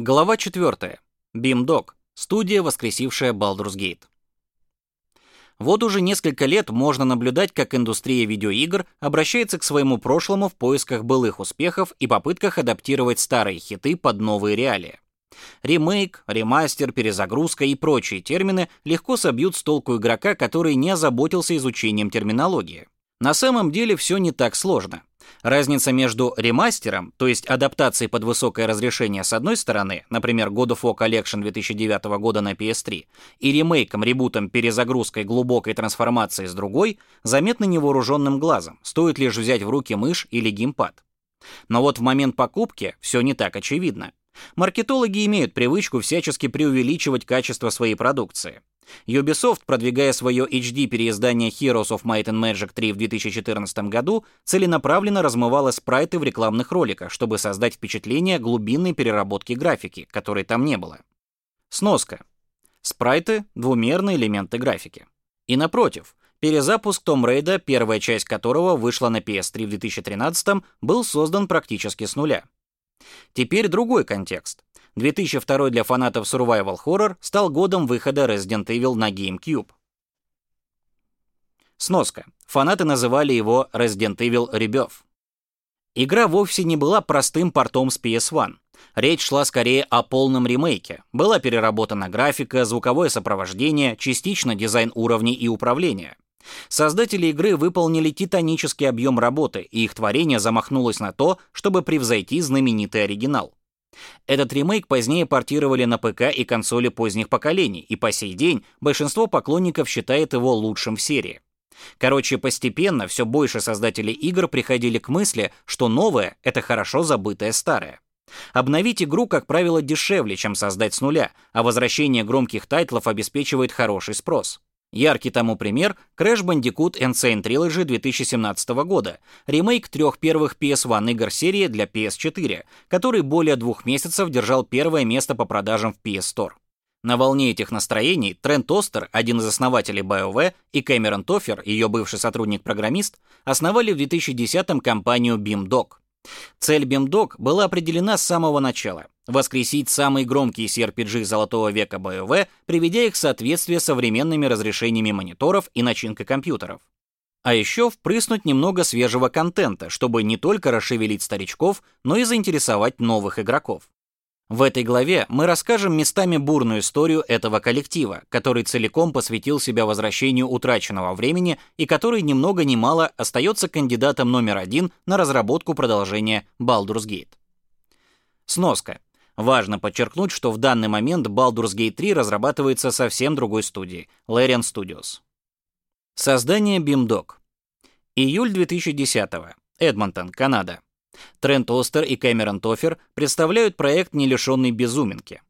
Глава 4. BIMDOG. Студия, воскресившая Baldur's Gate. Вот уже несколько лет можно наблюдать, как индустрия видеоигр обращается к своему прошлому в поисках былых успехов и попытках адаптировать старые хиты под новые реалии. Ремейк, ремастер, перезагрузка и прочие термины легко собьют с толку игрока, который не озаботился изучением терминологии. На самом деле все не так сложно. Разница между ремастером, то есть адаптацией под высокое разрешение с одной стороны, например, God of War Collection 2009 года на PS3, и ремейком, ребутом, перезагрузкой, глубокой трансформацией с другой, заметно невооруженным глазом, стоит лишь взять в руки мышь или геймпад. Но вот в момент покупки все не так очевидно. Маркетологи имеют привычку всячески преувеличивать качество своей продукции. Ubisoft, продвигая свое HD-переиздание Heroes of Might and Magic 3 в 2014 году, целенаправленно размывала спрайты в рекламных роликах, чтобы создать впечатление глубинной переработки графики, которой там не было. Сноска. Спрайты — двумерные элементы графики. И напротив, перезапуск Tomb Raider, первая часть которого вышла на PS3 в 2013 был создан практически с нуля. Теперь другой контекст. 2002 для фанатов survival horror стал годом выхода Resident Evil на GameCube. Сноска. Фанаты называли его Resident Evil Rebirth. Игра вовсе не была простым портом с PS1. Речь шла скорее о полном ремейке. Была переработана графика, звуковое сопровождение, частично дизайн уровней и управления. Создатели игры выполнили титанический объем работы, и их творение замахнулось на то, чтобы превзойти знаменитый оригинал. Этот ремейк позднее портировали на ПК и консоли поздних поколений, и по сей день большинство поклонников считает его лучшим в серии. Короче, постепенно все больше создателей игр приходили к мысли, что новое — это хорошо забытое старое. Обновить игру, как правило, дешевле, чем создать с нуля, а возвращение громких тайтлов обеспечивает хороший спрос. Яркий тому пример — Crash Bandicoot Insane Trilogy 2017 года, ремейк трех первых PS1 игр серии для PS4, который более двух месяцев держал первое место по продажам в PS Store. На волне этих настроений Трент Остер, один из основателей BioWare, и Кэмерон Тофер, ее бывший сотрудник-программист, основали в 2010-м компанию BeamDog. Цель BeamDog была определена с самого начала — воскресить самые громкие CRPG золотого века БОВ, приведя их в соответствие современными разрешениями мониторов и начинкой компьютеров. А еще впрыснуть немного свежего контента, чтобы не только расшевелить старичков, но и заинтересовать новых игроков. В этой главе мы расскажем местами бурную историю этого коллектива, который целиком посвятил себя возвращению утраченного времени и который ни много ни мало остается кандидатом номер один на разработку продолжения Baldur's Gate. Сноска. Важно подчеркнуть, что в данный момент Baldur's Gate 3 разрабатывается совсем другой студией — Larian Studios. Создание BIMDOG. Июль 2010 -го. Эдмонтон, Канада. Трент Остер и Кэмерон Тофер представляют проект, не лишенный безуминки.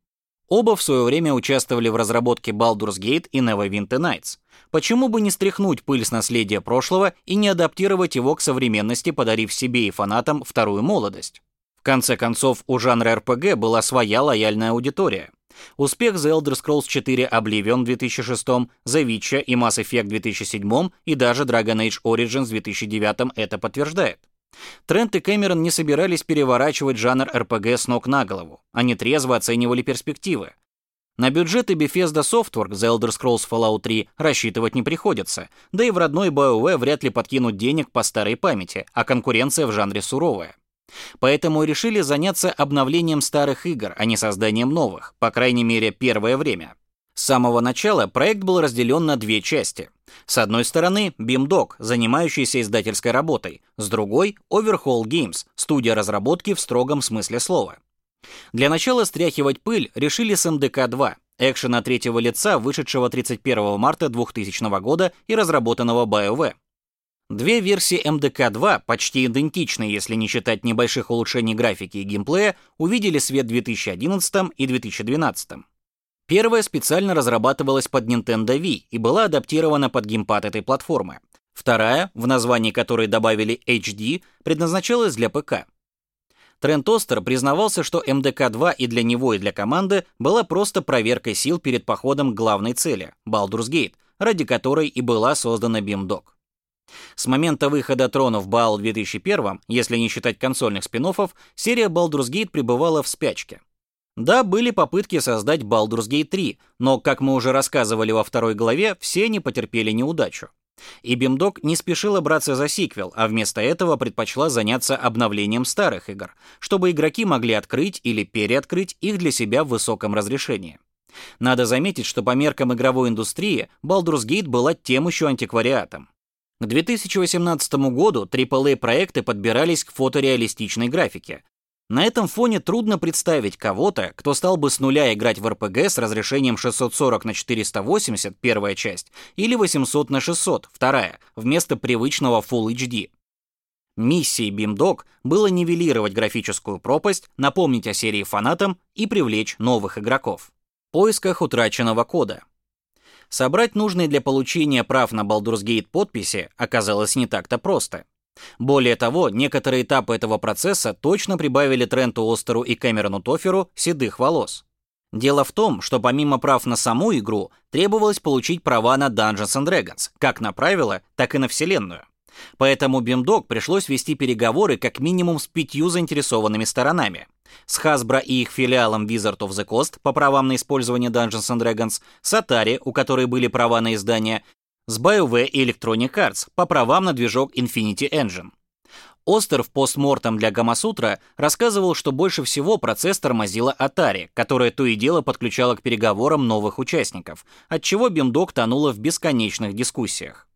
Оба в свое время участвовали в разработке Baldur's Gate и Neverwinter Nights. Почему бы не стряхнуть пыль с наследия прошлого и не адаптировать его к современности, подарив себе и фанатам вторую молодость? В конце концов, у жанра RPG была своя лояльная аудитория. Успех The Elder Scrolls 4 Oblivion в 2006, The Witcher и Mass Effect в 2007 и даже Dragon Age Origins в 2009 это подтверждает. Трент и Кэмерон не собирались переворачивать жанр RPG с ног на голову. Они трезво оценивали перспективы. На бюджеты Bethesda Softworks The Elder Scrolls Fallout 3 рассчитывать не приходится, да и в родной BioWare вряд ли подкинут денег по старой памяти, а конкуренция в жанре суровая. Поэтому решили заняться обновлением старых игр, а не созданием новых, по крайней мере, первое время. С самого начала проект был разделен на две части. С одной стороны, BIMDOG, занимающийся издательской работой, с другой — Overhaul Games, студия разработки в строгом смысле слова. Для начала стряхивать пыль решили с МДК-2, экшена третьего лица, вышедшего 31 марта 2000 года и разработанного BioWare. Две версии МДК-2, почти идентичные, если не считать небольших улучшений графики и геймплея, увидели свет в 2011 и 2012. Первая специально разрабатывалась под Nintendo Wii и была адаптирована под геймпад этой платформы. Вторая, в названии которой добавили HD, предназначалась для ПК. Трент Остер признавался, что МДК-2 и для него, и для команды была просто проверкой сил перед походом к главной цели — Baldur's Gate, ради которой и была создана BIMDOG. С момента выхода Тронов Баал в 2001, если не считать консольных спин серия Baldur's Gate пребывала в спячке. Да, были попытки создать Baldur's Gate 3, но, как мы уже рассказывали во второй главе, все они потерпели неудачу. И Бимдок не спешила браться за сиквел, а вместо этого предпочла заняться обновлением старых игр, чтобы игроки могли открыть или переоткрыть их для себя в высоком разрешении. Надо заметить, что по меркам игровой индустрии Baldur's Gate была тем еще антиквариатом. К 2018 году AAA-проекты подбирались к фотореалистичной графике. На этом фоне трудно представить кого-то, кто стал бы с нуля играть в RPG с разрешением 640 на 480, первая часть, или 800 на 600, вторая, вместо привычного Full HD. Миссией BeamDog было нивелировать графическую пропасть, напомнить о серии фанатам и привлечь новых игроков. В поисках утраченного кода. Собрать нужные для получения прав на Baldur's Gate подписи оказалось не так-то просто. Более того, некоторые этапы этого процесса точно прибавили Тренту Остеру и Кэмерону Тоферу седых волос. Дело в том, что помимо прав на саму игру, требовалось получить права на Dungeons and Dragons, как на правила, так и на вселенную. Поэтому BIMDOG пришлось вести переговоры как минимум с пятью заинтересованными сторонами. С Hasbro и их филиалом Wizard of the Coast по правам на использование Dungeons and Dragons, с Atari, у которой были права на издание, с BioWare и Electronic Arts по правам на движок Infinity Engine. Остер в постмортом для Гамасутра рассказывал, что больше всего процесс тормозила Atari, которая то и дело подключала к переговорам новых участников, отчего BIMDOG тонула в бесконечных дискуссиях.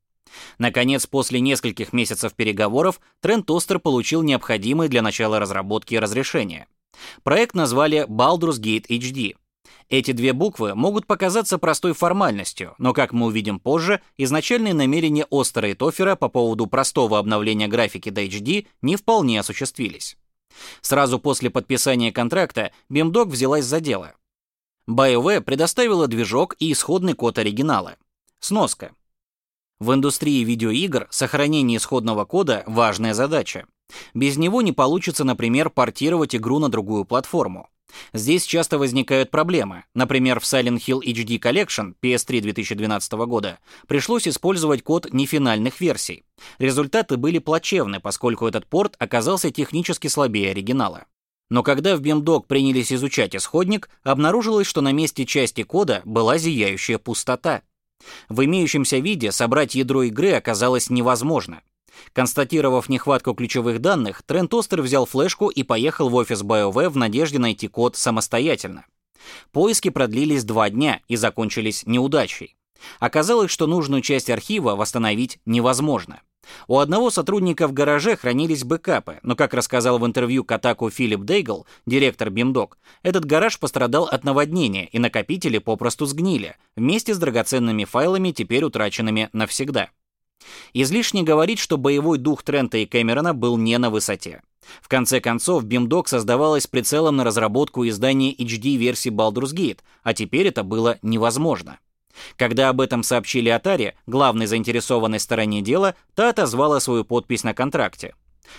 Наконец, после нескольких месяцев переговоров, Трент Остер получил необходимые для начала разработки разрешения. Проект назвали Baldur's Gate HD. Эти две буквы могут показаться простой формальностью, но, как мы увидим позже, изначальные намерения Остера и Тофера по поводу простого обновления графики до HD не вполне осуществились. Сразу после подписания контракта BIMDOG взялась за дело. BioWare предоставила движок и исходный код оригинала. Сноска. В индустрии видеоигр сохранение исходного кода – важная задача. Без него не получится, например, портировать игру на другую платформу. Здесь часто возникают проблемы. Например, в Silent Hill HD Collection PS3 2012 года пришлось использовать код нефинальных версий. Результаты были плачевны, поскольку этот порт оказался технически слабее оригинала. Но когда в BIMDOG принялись изучать исходник, обнаружилось, что на месте части кода была зияющая пустота. В имеющемся виде собрать ядро игры оказалось невозможно. Констатировав нехватку ключевых данных, Трент Остер взял флешку и поехал в офис BioWare в надежде найти код самостоятельно. Поиски продлились два дня и закончились неудачей. Оказалось, что нужную часть архива восстановить невозможно. У одного сотрудника в гараже хранились бэкапы, но, как рассказал в интервью Катаку Филипп Дейгл, директор BIMDOC, этот гараж пострадал от наводнения, и накопители попросту сгнили, вместе с драгоценными файлами, теперь утраченными навсегда. Излишне говорить, что боевой дух Трента и Кэмерона был не на высоте. В конце концов, BIMDOC создавалась прицелом на разработку издания HD-версии Baldur's Gate, а теперь это было невозможно. Когда об этом сообщили Atari, главной заинтересованной стороне дела, та отозвала свою подпись на контракте.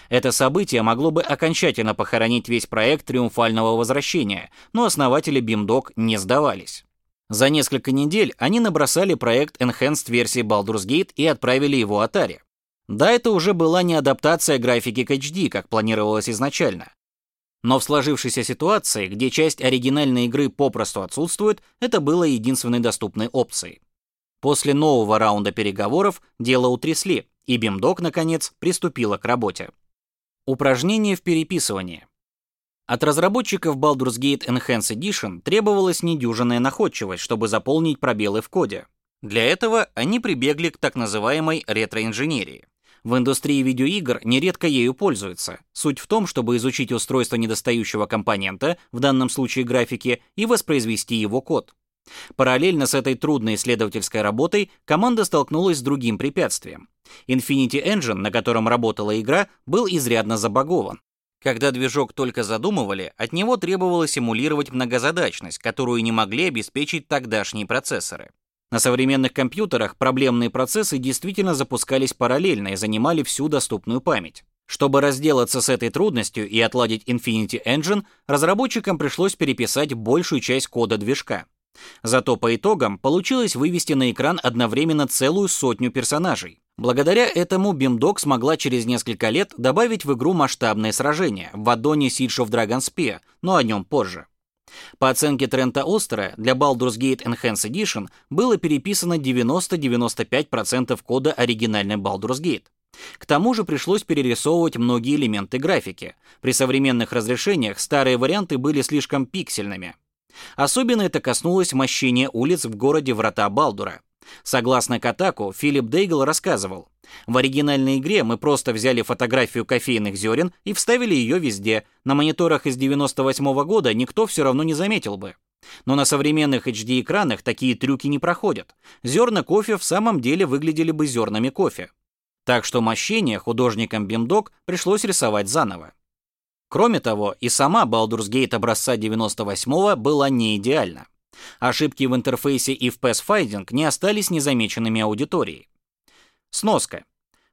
Это событие могло бы окончательно похоронить весь проект триумфального возвращения, но основатели BIMDOC не сдавались. За несколько недель они набросали проект Enhanced версии Baldur's Gate и отправили его Atari. Да, это уже была не адаптация графики к HD, как планировалось изначально, но в сложившейся ситуации, где часть оригинальной игры попросту отсутствует, это было единственной доступной опцией. После нового раунда переговоров дело утрясли, и Бимдок, наконец, приступила к работе. Упражнение в переписывании. От разработчиков Baldur's Gate Enhanced Edition требовалась недюжинная находчивость, чтобы заполнить пробелы в коде. Для этого они прибегли к так называемой ретроинженерии. В индустрии видеоигр нередко ею пользуются. Суть в том, чтобы изучить устройство недостающего компонента, в данном случае графики, и воспроизвести его код. Параллельно с этой трудной исследовательской работой команда столкнулась с другим препятствием. Infinity Engine, на котором работала игра, был изрядно забагован. Когда движок только задумывали, от него требовалось эмулировать многозадачность, которую не могли обеспечить тогдашние процессоры. На современных компьютерах проблемные процессы действительно запускались параллельно и занимали всю доступную память. Чтобы разделаться с этой трудностью и отладить Infinity Engine, разработчикам пришлось переписать большую часть кода движка. Зато по итогам получилось вывести на экран одновременно целую сотню персонажей. Благодаря этому BIMDOG смогла через несколько лет добавить в игру масштабное сражение в аддоне Siege of Dragonspear, но о нем позже. По оценке Трента Остера, для Baldur's Gate Enhanced Edition было переписано 90-95% кода оригинальной Baldur's Gate. К тому же пришлось перерисовывать многие элементы графики. При современных разрешениях старые варианты были слишком пиксельными. Особенно это коснулось мощения улиц в городе Врата Балдура. Согласно Катаку, Филипп Дейгл рассказывал, «В оригинальной игре мы просто взяли фотографию кофейных зерен и вставили ее везде. На мониторах из 98 -го года никто все равно не заметил бы. Но на современных HD-экранах такие трюки не проходят. Зерна кофе в самом деле выглядели бы зернами кофе. Так что мощение художникам Бимдок пришлось рисовать заново. Кроме того, и сама Baldur's Gate образца 98 была не идеальна. Ошибки в интерфейсе и в Pathfinding не остались незамеченными аудиторией. Сноска.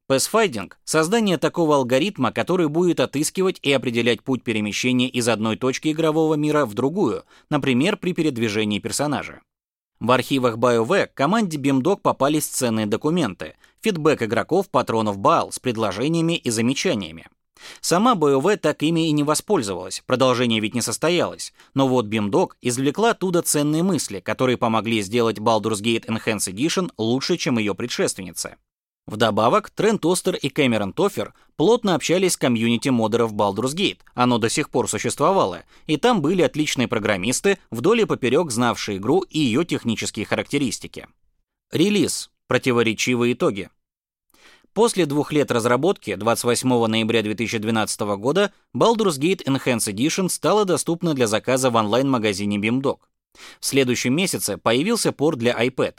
Pathfinding — создание такого алгоритма, который будет отыскивать и определять путь перемещения из одной точки игрового мира в другую, например, при передвижении персонажа. В архивах BioWare команде BIMDOC попались ценные документы, фидбэк игроков патронов Баал с предложениями и замечаниями. Сама BioWare так ими и не воспользовалась, продолжение ведь не состоялось, но вот BIMDOC извлекла оттуда ценные мысли, которые помогли сделать Baldur's Gate Enhanced Edition лучше, чем ее предшественница. Вдобавок, Трент Остер и Кэмерон Тофер плотно общались с комьюнити модеров Baldur's Gate, оно до сих пор существовало, и там были отличные программисты, вдоль и поперек знавшие игру и ее технические характеристики. Релиз. Противоречивые итоги. После двух лет разработки, 28 ноября 2012 года, Baldur's Gate Enhanced Edition стала доступна для заказа в онлайн-магазине BIMDOC. В следующем месяце появился порт для iPad.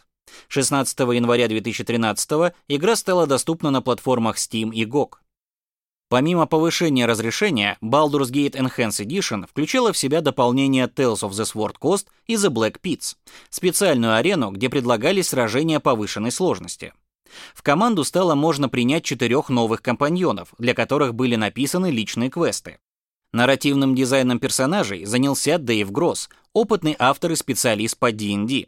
16 января 2013 игра стала доступна на платформах Steam и GOG. Помимо повышения разрешения, Baldur's Gate Enhanced Edition включала в себя дополнение Tales of the Sword Coast и The Black Pits, специальную арену, где предлагались сражения повышенной сложности. В команду стало можно принять четырех новых компаньонов, для которых были написаны личные квесты. Нарративным дизайном персонажей занялся Дэйв Гросс, опытный автор и специалист по D&D.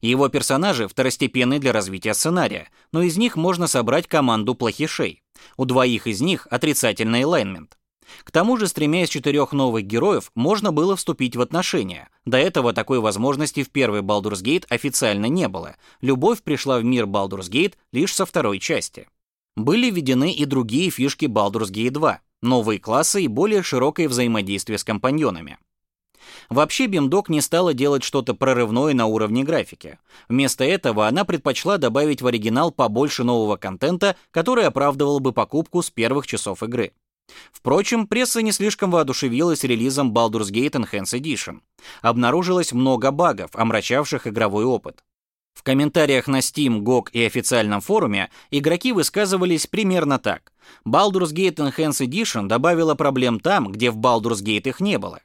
Его персонажи второстепенны для развития сценария, но из них можно собрать команду плохишей. У двоих из них отрицательный элайнмент. К тому же, с тремя из четырех новых героев можно было вступить в отношения. До этого такой возможности в первой Baldur's Gate официально не было. Любовь пришла в мир Baldur's Gate лишь со второй части. Были введены и другие фишки Baldur's Gate 2, новые классы и более широкое взаимодействие с компаньонами. Вообще Бимдок не стала делать что-то прорывное на уровне графики. Вместо этого она предпочла добавить в оригинал побольше нового контента, который оправдывал бы покупку с первых часов игры. Впрочем, пресса не слишком воодушевилась релизом Baldur's Gate Enhanced Edition. Обнаружилось много багов, омрачавших игровой опыт. В комментариях на Steam, GOG и официальном форуме игроки высказывались примерно так. Baldur's Gate Enhanced Edition добавила проблем там, где в Baldur's Gate их не было.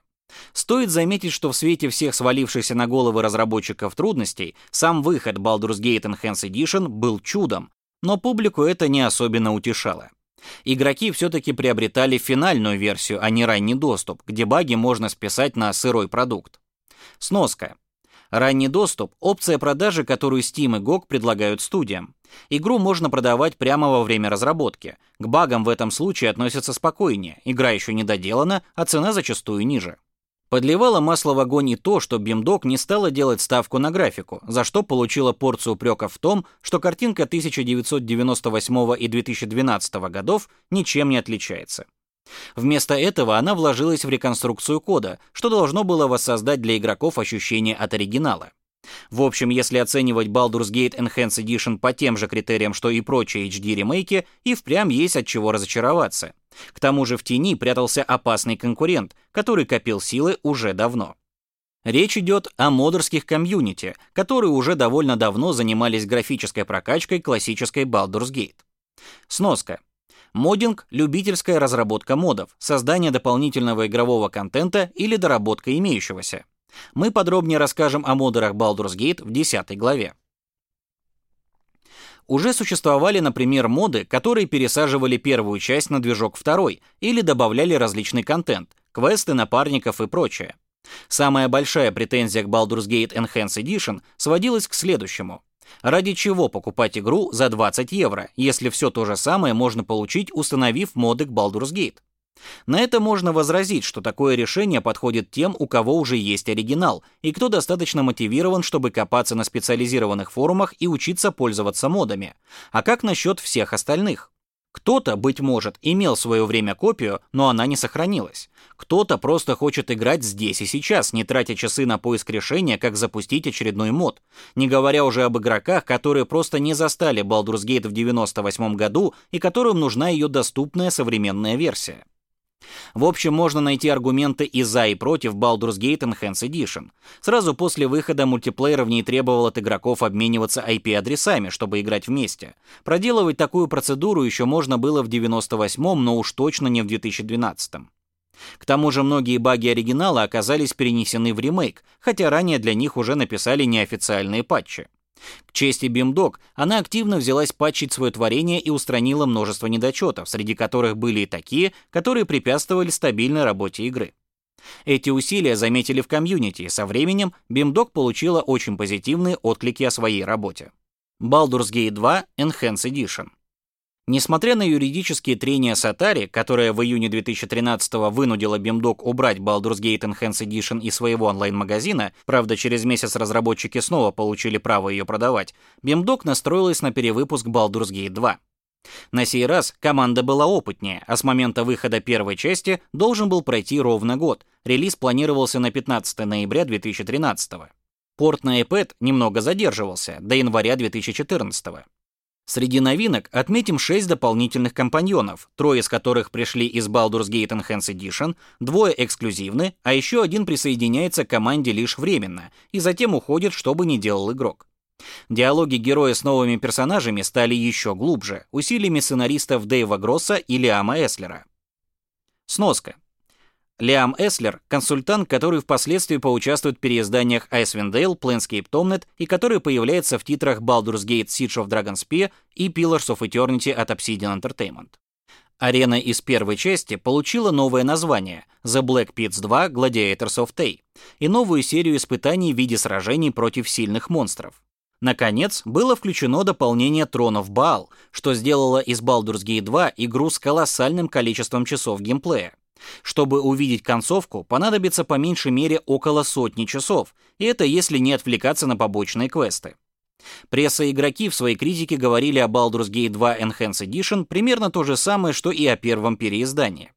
Стоит заметить, что в свете всех свалившихся на головы разработчиков трудностей, сам выход Baldur's Gate Enhanced Edition был чудом, но публику это не особенно утешало. Игроки все-таки приобретали финальную версию, а не ранний доступ, где баги можно списать на сырой продукт. Сноска. Ранний доступ – опция продажи, которую Steam и GOG предлагают студиям. Игру можно продавать прямо во время разработки. К багам в этом случае относятся спокойнее, игра еще не доделана, а цена зачастую ниже. Подливало масло в огонь и то, что BIMDOC не стала делать ставку на графику, за что получила порцию упреков в том, что картинка 1998 и 2012 годов ничем не отличается. Вместо этого она вложилась в реконструкцию кода, что должно было воссоздать для игроков ощущение от оригинала. В общем, если оценивать Baldur's Gate Enhanced Edition по тем же критериям, что и прочие HD-ремейки, и впрямь есть от чего разочароваться. К тому же в тени прятался опасный конкурент, который копил силы уже давно. Речь идет о модерских комьюнити, которые уже довольно давно занимались графической прокачкой классической Baldur's Gate. Сноска. Моддинг – любительская разработка модов, создание дополнительного игрового контента или доработка имеющегося. Мы подробнее расскажем о модерах Baldur's Gate в 10 главе. Уже существовали, например, моды, которые пересаживали первую часть на движок второй или добавляли различный контент, квесты, напарников и прочее. Самая большая претензия к Baldur's Gate Enhanced Edition сводилась к следующему. Ради чего покупать игру за 20 евро, если все то же самое можно получить, установив моды к Baldur's Gate? На это можно возразить, что такое решение подходит тем, у кого уже есть оригинал, и кто достаточно мотивирован, чтобы копаться на специализированных форумах и учиться пользоваться модами. А как насчет всех остальных? Кто-то, быть может, имел в свое время копию, но она не сохранилась. Кто-то просто хочет играть здесь и сейчас, не тратя часы на поиск решения, как запустить очередной мод. Не говоря уже об игроках, которые просто не застали Baldur's Gate в 98 году и которым нужна ее доступная современная версия. В общем, можно найти аргументы и за, и против Baldur's Gate Enhanced Edition. Сразу после выхода мультиплеера в ней требовал от игроков обмениваться IP-адресами, чтобы играть вместе. Проделывать такую процедуру еще можно было в 98-м, но уж точно не в 2012-м. К тому же многие баги оригинала оказались перенесены в ремейк, хотя ранее для них уже написали неофициальные патчи. К чести Бимдог, она активно взялась патчить свое творение и устранила множество недочетов, среди которых были и такие, которые препятствовали стабильной работе игры. Эти усилия заметили в комьюнити, и со временем Бимдог получила очень позитивные отклики о своей работе. Baldur's Gate 2 Enhanced Edition Несмотря на юридические трения с Atari, которая в июне 2013 вынудила Beamdog убрать Baldur's Gate Enhanced Edition из своего онлайн-магазина, правда, через месяц разработчики снова получили право ее продавать, Beamdog настроилась на перевыпуск Baldur's Gate 2. На сей раз команда была опытнее, а с момента выхода первой части должен был пройти ровно год. Релиз планировался на 15 ноября 2013. Порт на iPad немного задерживался, до января 2014. Среди новинок отметим 6 дополнительных компаньонов, трое из которых пришли из Baldur's Gate Enhanced Edition, двое эксклюзивны, а еще один присоединяется к команде лишь временно и затем уходит, что бы ни делал игрок. Диалоги героя с новыми персонажами стали еще глубже, усилиями сценаристов Дэйва Гросса и Лиама Эслера. Сноска. Лиам Эслер — консультант, который впоследствии поучаствует в переизданиях Icewind Dale, Planescape Tomnet и который появляется в титрах Baldur's Gate Siege of Dragonspear и Pillars of Eternity от Obsidian Entertainment. Арена из первой части получила новое название The Black Pits 2 Gladiators of Tay и новую серию испытаний в виде сражений против сильных монстров. Наконец, было включено дополнение Тронов Баал, что сделало из Baldur's Gate 2 игру с колоссальным количеством часов геймплея. Чтобы увидеть концовку, понадобится по меньшей мере около сотни часов, и это если не отвлекаться на побочные квесты. Пресса и игроки в своей критике говорили о Baldur's Gate 2 Enhanced Edition примерно то же самое, что и о первом переиздании.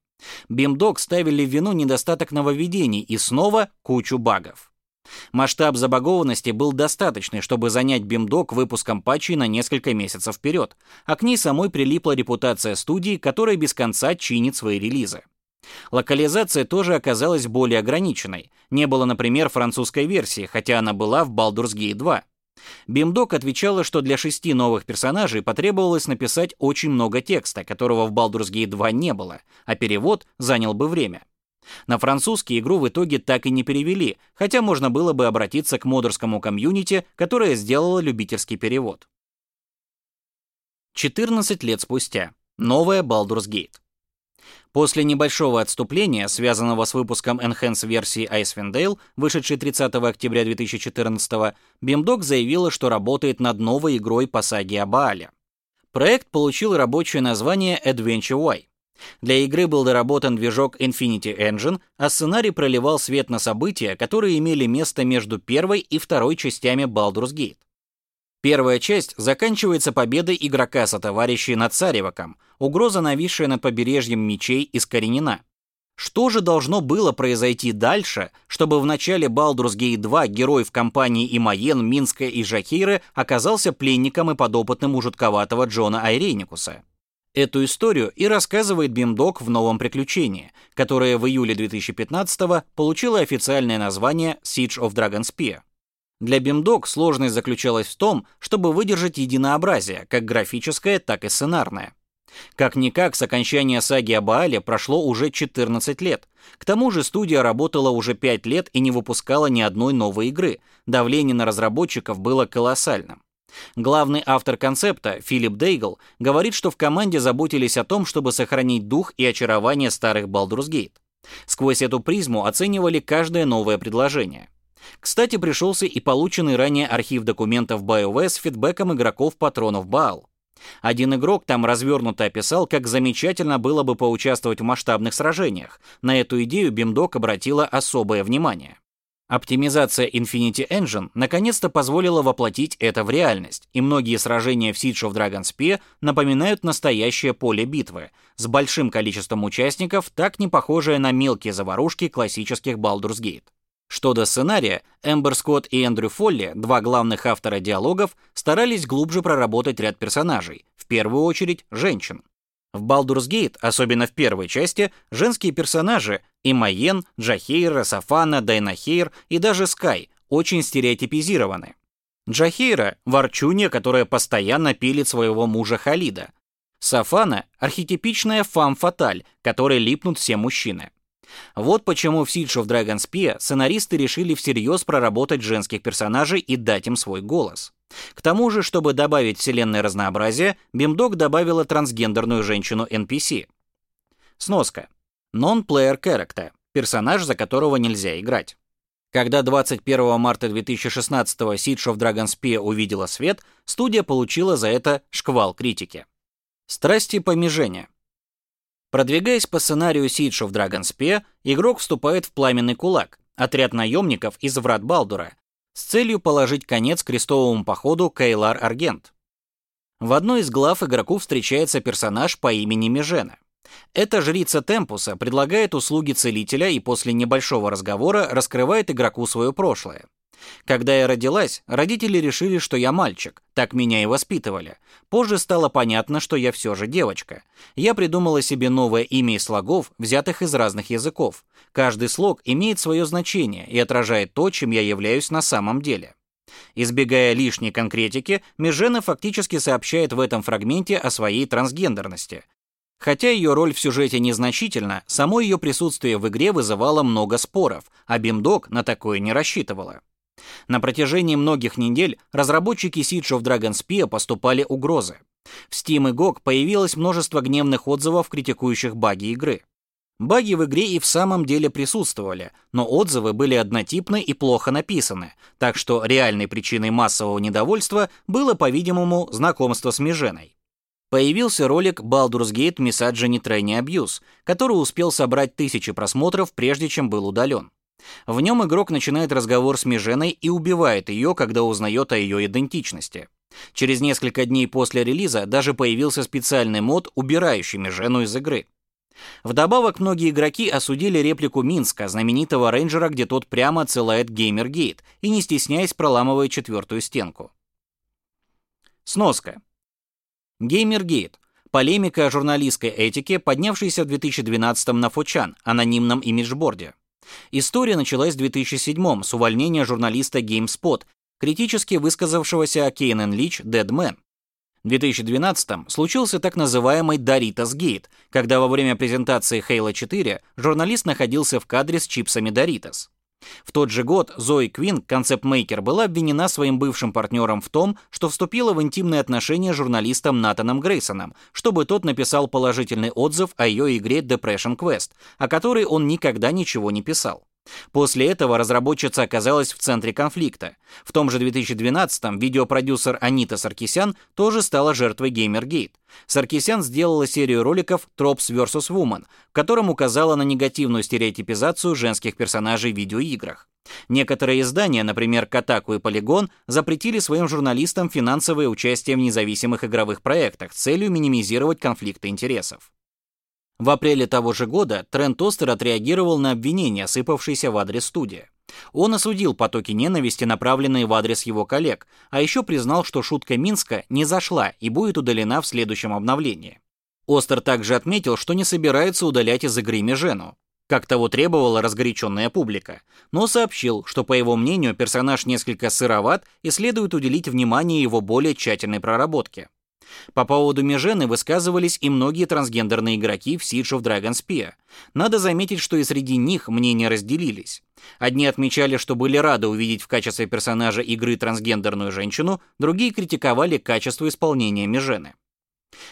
Beamdog ставили в вину недостаток нововведений и снова кучу багов. Масштаб забагованности был достаточный, чтобы занять Beamdog выпуском патчей на несколько месяцев вперед, а к ней самой прилипла репутация студии, которая без конца чинит свои релизы. Локализация тоже оказалась более ограниченной. Не было, например, французской версии, хотя она была в Baldur's Gate 2. Бимдок отвечала, что для шести новых персонажей потребовалось написать очень много текста, которого в Baldur's Gate 2 не было, а перевод занял бы время. На французский игру в итоге так и не перевели, хотя можно было бы обратиться к модерскому комьюнити, которое сделало любительский перевод. 14 лет спустя. Новая Baldur's Gate. После небольшого отступления, связанного с выпуском Enhance-версии Icewind Dale, вышедшей 30 октября 2014 Beamdog заявила, что работает над новой игрой по саге о Баале. Проект получил рабочее название Adventure Y. Для игры был доработан движок Infinity Engine, а сценарий проливал свет на события, которые имели место между первой и второй частями Baldur's Gate. Первая часть заканчивается победой игрока со товарищей над Царевоком, угроза, нависшая над побережьем мечей, искоренена. Что же должно было произойти дальше, чтобы в начале Baldur's Gate 2 герой в компании Имаен, Минска и Жахиры оказался пленником и подопытным у жутковатого Джона Айреникуса? Эту историю и рассказывает Бимдок в новом приключении, которое в июле 2015 получило официальное название Siege of Dragonspear. Для BIMDOC сложность заключалась в том, чтобы выдержать единообразие, как графическое, так и сценарное. Как-никак, с окончания саги о Баале прошло уже 14 лет. К тому же студия работала уже 5 лет и не выпускала ни одной новой игры. Давление на разработчиков было колоссальным. Главный автор концепта, Филипп Дейгл, говорит, что в команде заботились о том, чтобы сохранить дух и очарование старых Baldur's Gate. Сквозь эту призму оценивали каждое новое предложение. Кстати, пришелся и полученный ранее архив документов BioWare с фидбэком игроков патронов Баал. Один игрок там развернуто описал, как замечательно было бы поучаствовать в масштабных сражениях. На эту идею Бимдок обратила особое внимание. Оптимизация Infinity Engine наконец-то позволила воплотить это в реальность, и многие сражения в Siege of Dragon's Spear напоминают настоящее поле битвы, с большим количеством участников, так не похожее на мелкие заварушки классических Baldur's Gate. Что до сценария, Эмбер Скотт и Эндрю Фолли, два главных автора диалогов, старались глубже проработать ряд персонажей, в первую очередь женщин. В Baldur's Gate, особенно в первой части, женские персонажи Имаен, Джахейра, Сафана, Дайнахейр и даже Скай очень стереотипизированы. Джахейра – ворчунья, которая постоянно пилит своего мужа Халида. Сафана – архетипичная фам-фаталь, которой липнут все мужчины. Вот почему в Siege of Dragon's Spear сценаристы решили всерьез проработать женских персонажей и дать им свой голос. К тому же, чтобы добавить вселенное разнообразие, Бимдог добавила трансгендерную женщину NPC. Сноска. Non-player character – персонаж, за которого нельзя играть. Когда 21 марта 2016 Siege of Dragon's Spear увидела свет, студия получила за это шквал критики. Страсти помежения. Продвигаясь по сценарию Siege of Dragon's игрок вступает в Пламенный Кулак, отряд наемников из Врат Балдура, с целью положить конец крестовому походу Кейлар Аргент. В одной из глав игроку встречается персонаж по имени Межена. Эта жрица Темпуса предлагает услуги целителя и после небольшого разговора раскрывает игроку свое прошлое. Когда я родилась, родители решили, что я мальчик, так меня и воспитывали. Позже стало понятно, что я все же девочка. Я придумала себе новое имя из слогов, взятых из разных языков. Каждый слог имеет свое значение и отражает то, чем я являюсь на самом деле. Избегая лишней конкретики, Межена фактически сообщает в этом фрагменте о своей трансгендерности. Хотя ее роль в сюжете незначительна, само ее присутствие в игре вызывало много споров, а Бимдог на такое не рассчитывала. На протяжении многих недель разработчики Siege of Dragon's Spear поступали угрозы. В Steam и GOG появилось множество гневных отзывов, критикующих баги игры. Баги в игре и в самом деле присутствовали, но отзывы были однотипны и плохо написаны, так что реальной причиной массового недовольства было, по-видимому, знакомство с Меженой. Появился ролик Baldur's Gate Misogyny Training Abuse, который успел собрать тысячи просмотров, прежде чем был удален. В нем игрок начинает разговор с Миженой и убивает ее, когда узнает о ее идентичности. Через несколько дней после релиза даже появился специальный мод, убирающий Мижену из игры. Вдобавок, многие игроки осудили реплику Минска, знаменитого рейнджера, где тот прямо отсылает Геймергейт и не стесняясь проламывает четвертую стенку. Сноска. Геймергейт – полемика о журналистской этике, поднявшаяся в 2012 на 4chan, анонимном имиджборде. История началась в 2007 с увольнения журналиста GameSpot, критически высказавшегося о Кейнен Лич Dead В 2012 случился так называемый Doritos Gate, когда во время презентации Halo 4 журналист находился в кадре с чипсами Doritos. В тот же год Зои Квин, концепт-мейкер, была обвинена своим бывшим партнером в том, что вступила в интимные отношения с журналистом Натаном Грейсоном, чтобы тот написал положительный отзыв о ее игре Depression Quest, о которой он никогда ничего не писал. После этого разработчица оказалась в центре конфликта. В том же 2012-м видеопродюсер Анита Саркисян тоже стала жертвой Gamergate. Саркисян сделала серию роликов Tropes vs. Woman, в котором указала на негативную стереотипизацию женских персонажей в видеоиграх. Некоторые издания, например, Kotaku и Polygon, запретили своим журналистам финансовое участие в независимых игровых проектах с целью минимизировать конфликты интересов. В апреле того же года Трент Остер отреагировал на обвинения, сыпавшиеся в адрес студии. Он осудил потоки ненависти, направленные в адрес его коллег, а еще признал, что шутка Минска не зашла и будет удалена в следующем обновлении. Остер также отметил, что не собирается удалять из игры Межену, как того требовала разгоряченная публика, но сообщил, что, по его мнению, персонаж несколько сыроват и следует уделить внимание его более тщательной проработке. По поводу Межены высказывались и многие трансгендерные игроки в Siege of Dragon's Spear. Надо заметить, что и среди них мнения разделились. Одни отмечали, что были рады увидеть в качестве персонажа игры трансгендерную женщину, другие критиковали качество исполнения Межены.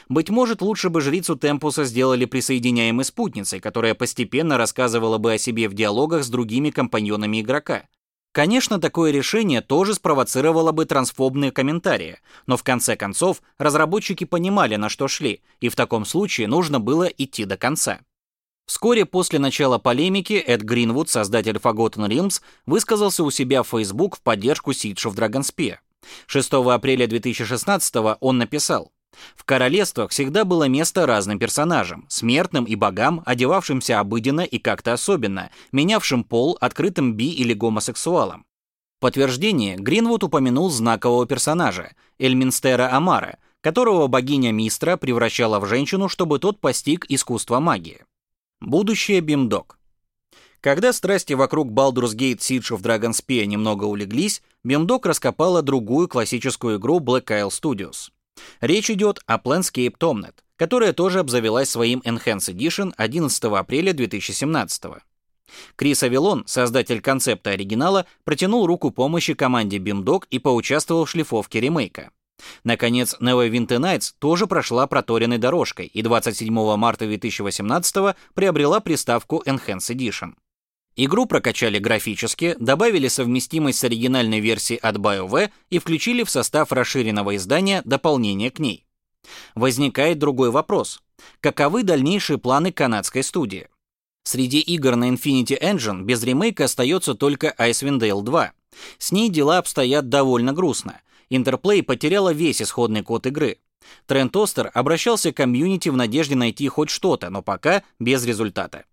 Быть может, лучше бы жрицу Темпуса сделали присоединяемой спутницей, которая постепенно рассказывала бы о себе в диалогах с другими компаньонами игрока. Конечно, такое решение тоже спровоцировало бы трансфобные комментарии, но в конце концов разработчики понимали, на что шли, и в таком случае нужно было идти до конца. Вскоре после начала полемики Эд Гринвуд, создатель Forgotten Realms, высказался у себя в Facebook в поддержку Siege of Dragonspear. 6 апреля 2016 он написал в королевствах всегда было место разным персонажам, смертным и богам, одевавшимся обыденно и как-то особенно, менявшим пол, открытым би или гомосексуалам. В подтверждение Гринвуд упомянул знакового персонажа, Эльминстера Амара, которого богиня Мистра превращала в женщину, чтобы тот постиг искусство магии. Будущее Бимдок. Когда страсти вокруг Baldur's Gate Siege of Dragonspear немного улеглись, Бимдок раскопала другую классическую игру Black Isle Studios. Речь идет о Planscape Tomnet, которая тоже обзавелась своим Enhanced Edition 11 апреля 2017 года. Крис Авилон, создатель концепта оригинала, протянул руку помощи команде BIMDOG и поучаствовал в шлифовке ремейка. Наконец, Neverwinter Nights тоже прошла проторенной дорожкой и 27 марта 2018 приобрела приставку Enhanced Edition. Игру прокачали графически, добавили совместимость с оригинальной версией от BioWare и включили в состав расширенного издания дополнение к ней. Возникает другой вопрос. Каковы дальнейшие планы канадской студии? Среди игр на Infinity Engine без ремейка остается только Icewind Dale 2. С ней дела обстоят довольно грустно. Interplay потеряла весь исходный код игры. Трент Остер обращался к комьюнити в надежде найти хоть что-то, но пока без результата.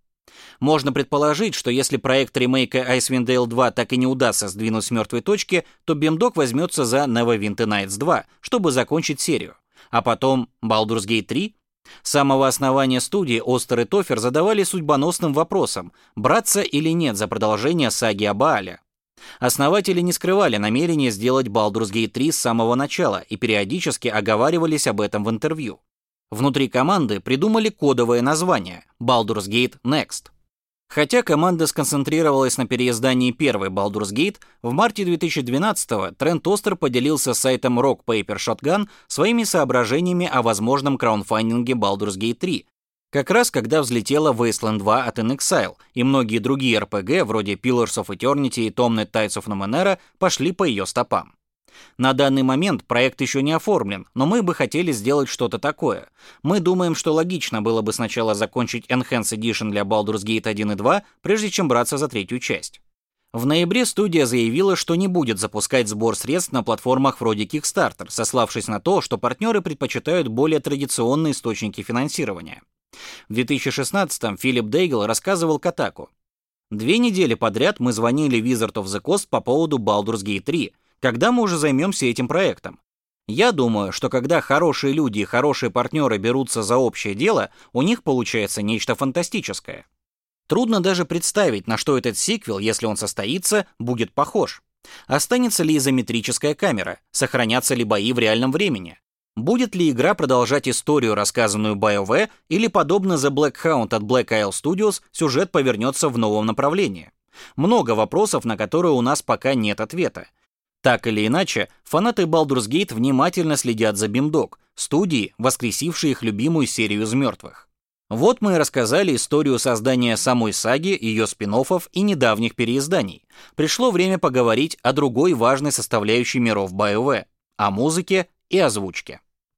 Можно предположить, что если проект ремейка Icewind Dale 2 так и не удастся сдвинуть с мертвой точки, то Бемдок возьмется за Neverwinter Nights 2, чтобы закончить серию. А потом Baldur's Gate 3? С самого основания студии Остер и Тофер задавали судьбоносным вопросом, браться или нет за продолжение саги о Баале. Основатели не скрывали намерения сделать Baldur's Gate 3 с самого начала и периодически оговаривались об этом в интервью. Внутри команды придумали кодовое название Baldur's Gate Next. Хотя команда сконцентрировалась на переиздании первой Baldur's Gate, в марте 2012-го Трент Остер поделился с сайтом Rock Paper Shotgun своими соображениями о возможном краунфандинге Baldur's Gate 3, как раз когда взлетела Wasteland 2 от InXile, и многие другие RPG, вроде Pillars of Eternity и Tomnet Tides of Numenera, пошли по ее стопам. На данный момент проект еще не оформлен, но мы бы хотели сделать что-то такое. Мы думаем, что логично было бы сначала закончить Enhanced Edition для Baldur's Gate 1 и 2, прежде чем браться за третью часть. В ноябре студия заявила, что не будет запускать сбор средств на платформах вроде Kickstarter, сославшись на то, что партнеры предпочитают более традиционные источники финансирования. В 2016-м Филипп Дейгл рассказывал Катаку. Две недели подряд мы звонили Wizard of the Coast по поводу Baldur's Gate 3, когда мы уже займемся этим проектом. Я думаю, что когда хорошие люди и хорошие партнеры берутся за общее дело, у них получается нечто фантастическое. Трудно даже представить, на что этот сиквел, если он состоится, будет похож. Останется ли изометрическая камера? Сохранятся ли бои в реальном времени? Будет ли игра продолжать историю, рассказанную BioWare, или, подобно The Black Hound от Black Isle Studios, сюжет повернется в новом направлении? Много вопросов, на которые у нас пока нет ответа. Так или иначе, фанаты Baldur's Gate внимательно следят за Beamdog, студии, воскресившей их любимую серию из мертвых. Вот мы и рассказали историю создания самой саги, ее спин и недавних переизданий. Пришло время поговорить о другой важной составляющей миров BioWare – о музыке и озвучке.